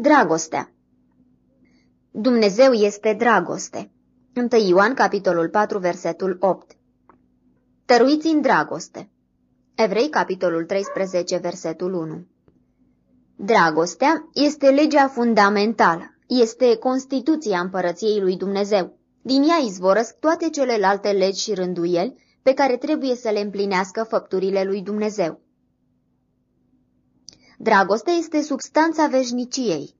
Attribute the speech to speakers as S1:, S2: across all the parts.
S1: Dragostea Dumnezeu este dragoste. 1 Ioan, capitolul 4, versetul 8 Tăruiți în dragoste. Evrei, capitolul 13, versetul 1 Dragostea este legea fundamentală, este Constituția împărăției lui Dumnezeu. Din ea izvorăsc toate celelalte legi și rânduieli pe care trebuie să le împlinească făpturile lui Dumnezeu. Dragostea este substanța veșniciei.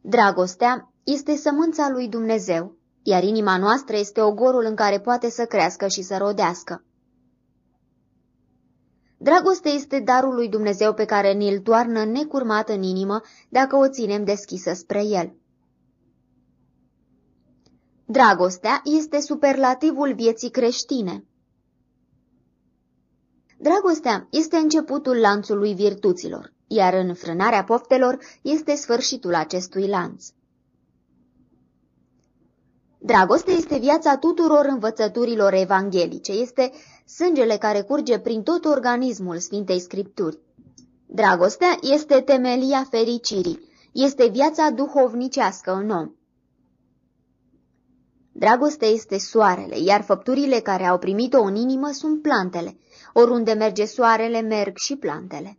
S1: Dragostea este sămânța lui Dumnezeu, iar inima noastră este ogorul în care poate să crească și să rodească. Dragostea este darul lui Dumnezeu pe care ni-l toarnă necurmat în inimă dacă o ținem deschisă spre el. Dragostea este superlativul vieții creștine. Dragostea este începutul lanțului virtuților, iar înfrânarea poftelor este sfârșitul acestui lanț. Dragostea este viața tuturor învățăturilor evanghelice, este sângele care curge prin tot organismul Sfintei Scripturi. Dragostea este temelia fericirii, este viața duhovnicească în om. Dragostea este soarele, iar făpturile care au primit-o în inimă sunt plantele. Oriunde merge soarele, merg și plantele.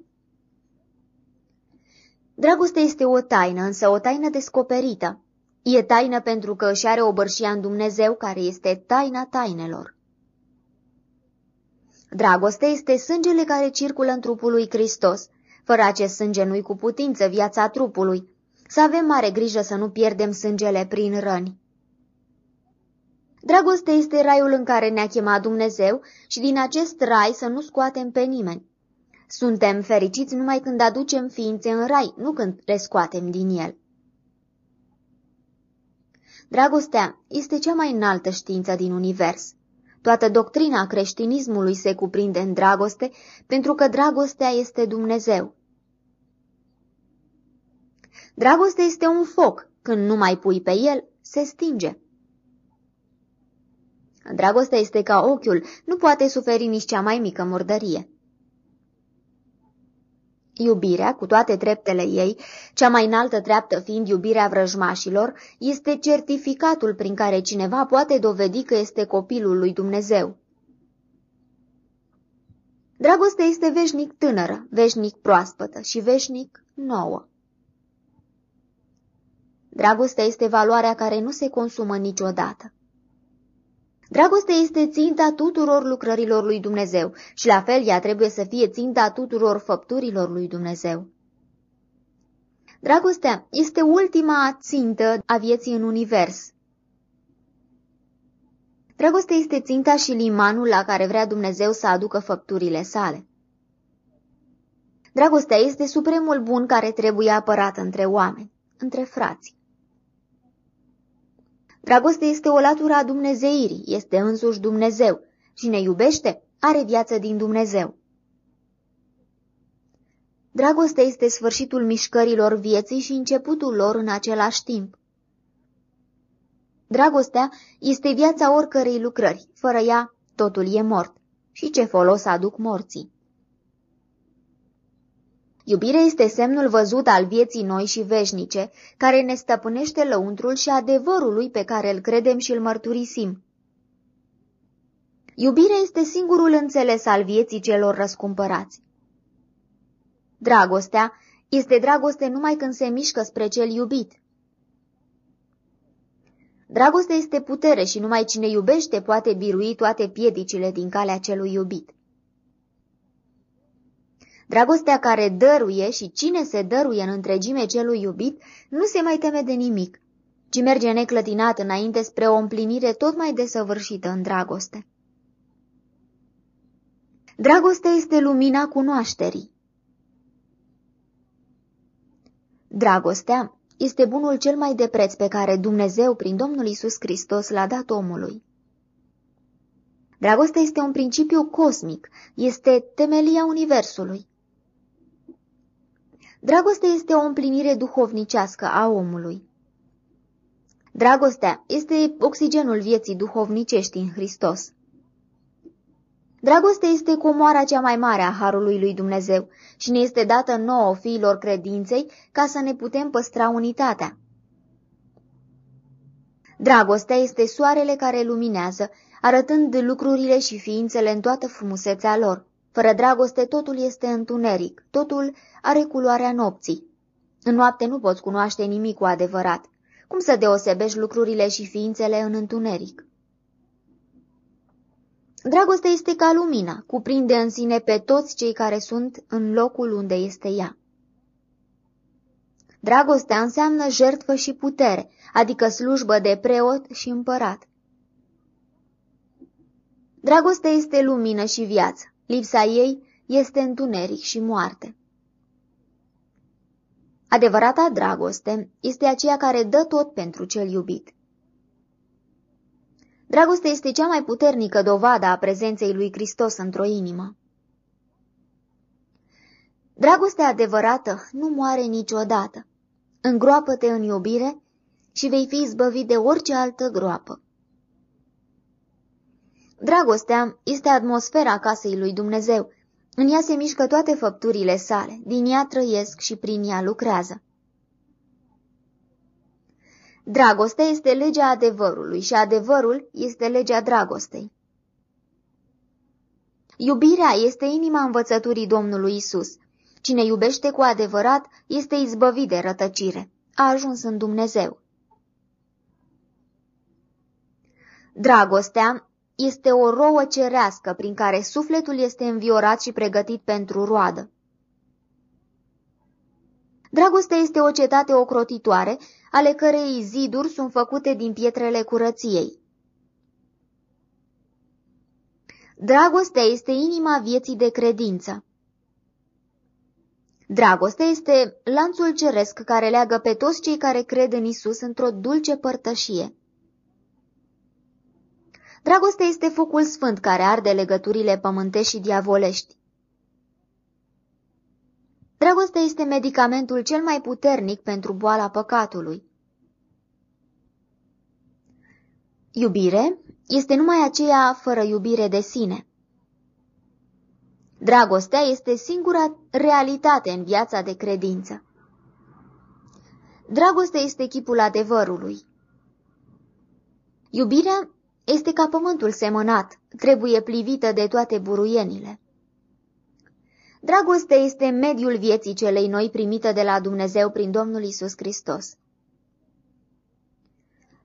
S1: Dragostea este o taină, însă o taină descoperită. E taină pentru că își are o bărșia în Dumnezeu, care este taina tainelor. Dragostea este sângele care circulă în trupul lui Hristos. Fără acest sânge nu-i cu putință viața trupului. Să avem mare grijă să nu pierdem sângele prin răni. Dragostea este raiul în care ne-a chemat Dumnezeu și din acest rai să nu scoatem pe nimeni. Suntem fericiți numai când aducem ființe în rai, nu când le scoatem din el. Dragostea este cea mai înaltă știință din univers. Toată doctrina creștinismului se cuprinde în dragoste, pentru că dragostea este Dumnezeu. Dragostea este un foc, când nu mai pui pe el, se stinge. Dragostea este ca ochiul, nu poate suferi nici cea mai mică murdărie. Iubirea, cu toate treptele ei, cea mai înaltă treaptă fiind iubirea vrăjmașilor, este certificatul prin care cineva poate dovedi că este copilul lui Dumnezeu. Dragostea este veșnic tânără, veșnic proaspătă și veșnic nouă. Dragostea este valoarea care nu se consumă niciodată. Dragostea este ținta tuturor lucrărilor lui Dumnezeu și la fel ea trebuie să fie ținta tuturor făpturilor lui Dumnezeu. Dragostea este ultima țintă a vieții în univers. Dragostea este ținta și limanul la care vrea Dumnezeu să aducă făpturile sale. Dragostea este supremul bun care trebuie apărat între oameni, între frați. Dragostea este o latură a dumnezeirii, este însuși Dumnezeu. Cine iubește, are viață din Dumnezeu. Dragostea este sfârșitul mișcărilor vieții și începutul lor în același timp. Dragostea este viața oricărei lucrări, fără ea totul e mort. Și ce folos aduc morții? Iubirea este semnul văzut al vieții noi și veșnice, care ne stăpânește lăuntrul și adevărului pe care îl credem și îl mărturisim. Iubirea este singurul înțeles al vieții celor răscumpărați. Dragostea este dragoste numai când se mișcă spre cel iubit. Dragostea este putere și numai cine iubește poate birui toate piedicile din calea celui iubit. Dragostea care dăruie și cine se dăruie în întregime celui iubit nu se mai teme de nimic, ci merge neclătinat înainte spre o împlinire tot mai desăvârșită în dragoste. Dragostea este lumina cunoașterii. Dragostea este bunul cel mai de preț pe care Dumnezeu, prin Domnul Isus Hristos, l-a dat omului. Dragostea este un principiu cosmic, este temelia Universului. Dragostea este o împlinire duhovnicească a omului. Dragostea este oxigenul vieții duhovnicești în Hristos. Dragostea este comoara cea mai mare a Harului lui Dumnezeu și ne este dată nouă fiilor credinței ca să ne putem păstra unitatea. Dragostea este soarele care luminează, arătând lucrurile și ființele în toată frumusețea lor. Fără dragoste totul este întuneric, totul are culoarea nopții. În noapte nu poți cunoaște nimic cu adevărat. Cum să deosebești lucrurile și ființele în întuneric? Dragostea este ca lumina, cuprinde în sine pe toți cei care sunt în locul unde este ea. Dragostea înseamnă jertfă și putere, adică slujbă de preot și împărat. Dragostea este lumină și viață, lipsa ei este întuneric și moarte. Adevărata dragoste este aceea care dă tot pentru cel iubit. Dragostea este cea mai puternică dovadă a prezenței lui Hristos într-o inimă. Dragostea adevărată nu moare niciodată. Îngroapă-te în iubire și vei fi izbăvit de orice altă groapă. Dragostea este atmosfera casei lui Dumnezeu. În ea se mișcă toate făpturile sale, din ea trăiesc și prin ea lucrează. Dragostea este legea adevărului și adevărul este legea dragostei. Iubirea este inima învățăturii Domnului Isus. Cine iubește cu adevărat este izbăvit de rătăcire. A ajuns în Dumnezeu. Dragostea este o rouă cerească prin care sufletul este înviorat și pregătit pentru roadă. Dragostea este o cetate ocrotitoare, ale cărei ziduri sunt făcute din pietrele curăției. Dragostea este inima vieții de credință. Dragostea este lanțul ceresc care leagă pe toți cei care cred în Isus într-o dulce părtășie. Dragostea este focul sfânt care arde legăturile pământești și diavolești. Dragostea este medicamentul cel mai puternic pentru boala păcatului. Iubire este numai aceea fără iubire de sine. Dragostea este singura realitate în viața de credință. Dragostea este chipul adevărului. Iubirea este ca pământul semănat, trebuie plivită de toate buruienile. Dragostea este mediul vieții celei noi primită de la Dumnezeu prin Domnul Isus Hristos.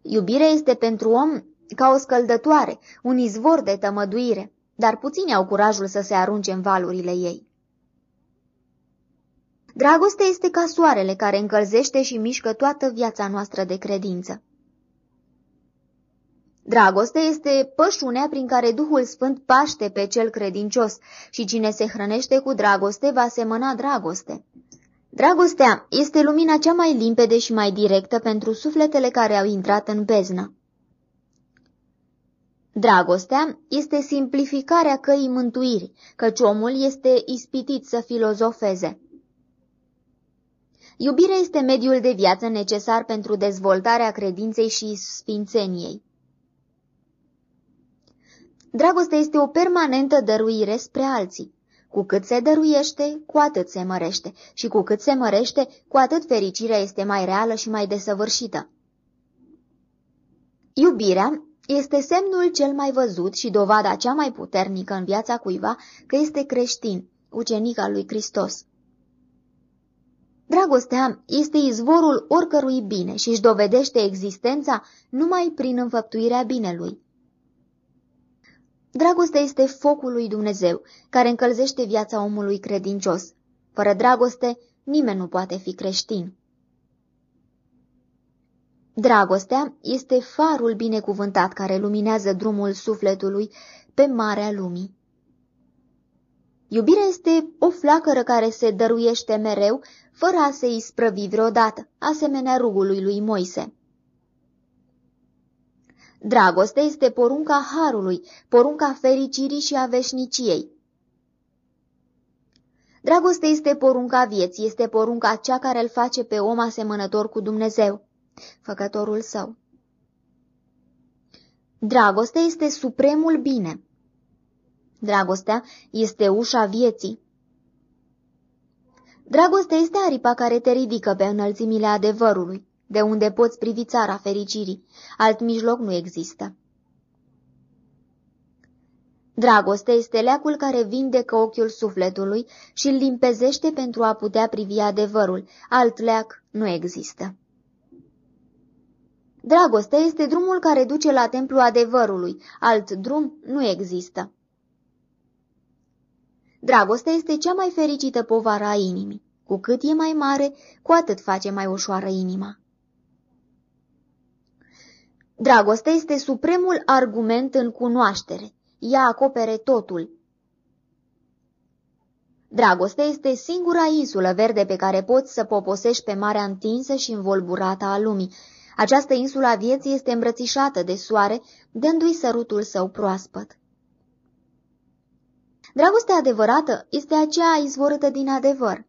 S1: Iubirea este pentru om ca o scăldătoare, un izvor de tămăduire, dar puțini au curajul să se arunce în valurile ei. Dragostea este ca soarele care încălzește și mișcă toată viața noastră de credință. Dragostea este pășunea prin care Duhul Sfânt paște pe cel credincios și cine se hrănește cu dragoste va semăna dragoste. Dragostea este lumina cea mai limpede și mai directă pentru sufletele care au intrat în beznă. Dragostea este simplificarea căii mântuirii, căci omul este ispitit să filozofeze. Iubirea este mediul de viață necesar pentru dezvoltarea credinței și sfințeniei. Dragostea este o permanentă dăruire spre alții. Cu cât se dăruiește, cu atât se mărește și cu cât se mărește, cu atât fericirea este mai reală și mai desăvârșită. Iubirea este semnul cel mai văzut și dovada cea mai puternică în viața cuiva că este creștin, ucenic al lui Hristos. Dragostea este izvorul oricărui bine și își dovedește existența numai prin înfăptuirea binelui. Dragostea este focul lui Dumnezeu, care încălzește viața omului credincios. Fără dragoste, nimeni nu poate fi creștin. Dragostea este farul binecuvântat care luminează drumul sufletului pe marea lumii. Iubirea este o flacără care se dăruiește mereu, fără a se isprăvi vreodată, asemenea rugului lui Moise. Dragostea este porunca harului, porunca fericirii și a veșniciei. Dragostea este porunca vieții, este porunca cea care îl face pe om asemănător cu Dumnezeu, făcătorul său. Dragostea este supremul bine. Dragostea este ușa vieții. Dragostea este aripa care te ridică pe înălțimile adevărului, de unde poți privi țara fericirii. Alt mijloc nu există. Dragostea este leacul care vindecă ochiul sufletului și îl limpezește pentru a putea privi adevărul. Alt leac nu există. Dragostea este drumul care duce la templu adevărului. Alt drum nu există. Dragostea este cea mai fericită povară a inimii. Cu cât e mai mare, cu atât face mai ușoară inima. Dragostea este supremul argument în cunoaștere. Ea acopere totul. Dragostea este singura insulă verde pe care poți să poposești pe marea întinsă și învolburată a lumii. Această insulă a vieții este îmbrățișată de soare, dându-i sărutul său proaspăt. Dragostea adevărată este aceea izvorâtă din adevăr.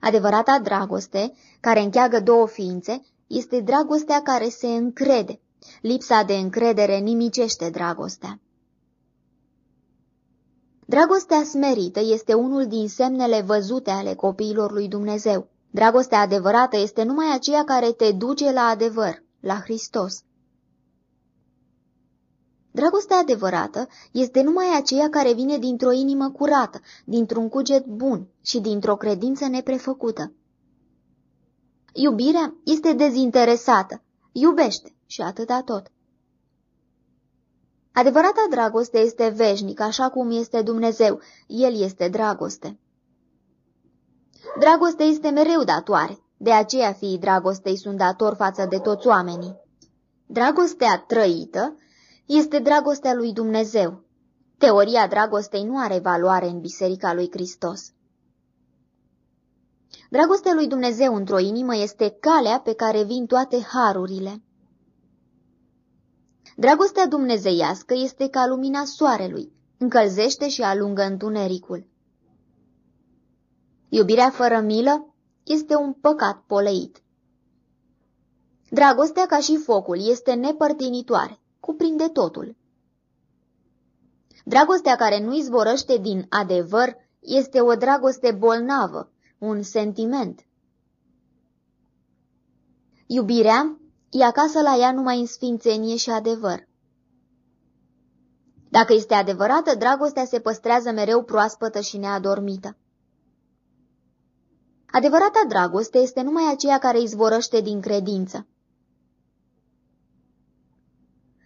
S1: Adevărata dragoste, care încheagă două ființe, este dragostea care se încrede. Lipsa de încredere nimicește dragostea. Dragostea smerită este unul din semnele văzute ale copiilor lui Dumnezeu. Dragostea adevărată este numai aceea care te duce la adevăr, la Hristos. Dragostea adevărată este numai aceea care vine dintr-o inimă curată, dintr-un cuget bun și dintr-o credință neprefăcută. Iubirea este dezinteresată, iubește și atâta tot. Adevărata dragoste este veșnică, așa cum este Dumnezeu. El este dragoste. Dragostea este mereu datoare, de aceea fiii dragostei sunt dator față de toți oamenii. Dragostea trăită este dragostea lui Dumnezeu. Teoria dragostei nu are valoare în Biserica lui Hristos. Dragostea lui Dumnezeu într-o inimă este calea pe care vin toate harurile. Dragostea dumnezeiască este ca lumina soarelui, încălzește și alungă întunericul. Iubirea fără milă este un păcat poleit. Dragostea ca și focul este nepărtinitoare, cuprinde totul. Dragostea care nu izvorăște din adevăr este o dragoste bolnavă, un sentiment. Iubirea e acasă la ea numai în sfințenie și adevăr. Dacă este adevărată, dragostea se păstrează mereu proaspătă și neadormită. Adevărata dragoste este numai aceea care izvorăște din credință.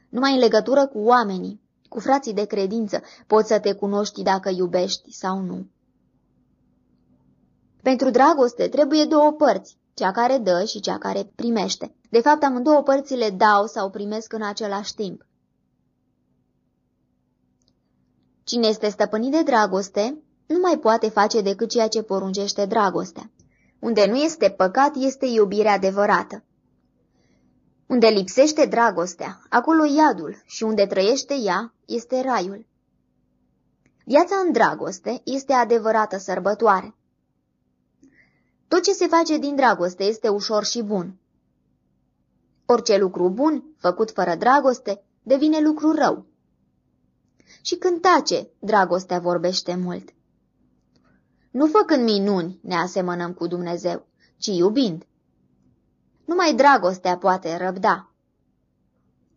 S1: Numai în legătură cu oamenii, cu frații de credință, poți să te cunoști dacă iubești sau nu. Pentru dragoste trebuie două părți, cea care dă și cea care primește. De fapt, amândouă părțile dau sau primesc în același timp. Cine este stăpânit de dragoste, nu mai poate face decât ceea ce poruncește dragostea. Unde nu este păcat, este iubirea adevărată. Unde lipsește dragostea, acolo iadul și unde trăiește ea, este raiul. Viața în dragoste este adevărată sărbătoare. Tot ce se face din dragoste este ușor și bun. Orice lucru bun, făcut fără dragoste, devine lucru rău. Și când tace, dragostea vorbește mult. Nu făcând minuni ne asemănăm cu Dumnezeu, ci iubind. Numai dragostea poate răbda.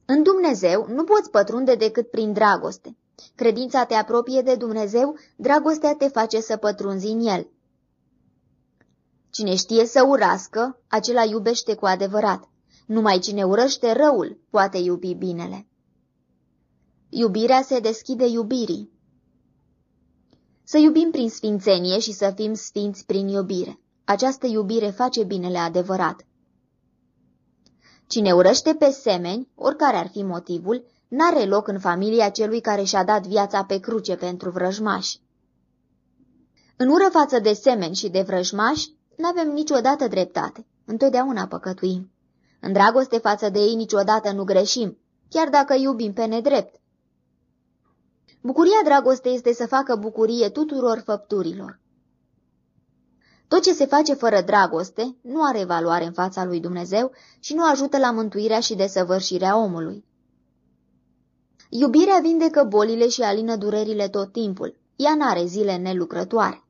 S1: În Dumnezeu nu poți pătrunde decât prin dragoste. Credința te apropie de Dumnezeu, dragostea te face să pătrunzi în El. Cine știe să urască, acela iubește cu adevărat. Numai cine urăște răul poate iubi binele. Iubirea se deschide iubirii. Să iubim prin sfințenie și să fim sfinți prin iubire. Această iubire face binele adevărat. Cine urăște pe semeni, oricare ar fi motivul, n-are loc în familia celui care și-a dat viața pe cruce pentru vrăjmași. În ură față de semeni și de vrăjmași, n-avem niciodată dreptate, întotdeauna păcătuim. În dragoste față de ei niciodată nu greșim, chiar dacă iubim pe nedrept. Bucuria dragostei este să facă bucurie tuturor făpturilor. Tot ce se face fără dragoste nu are valoare în fața lui Dumnezeu și nu ajută la mântuirea și desăvârșirea omului. Iubirea vindecă bolile și alină durerile tot timpul. Ea n-are zile nelucrătoare.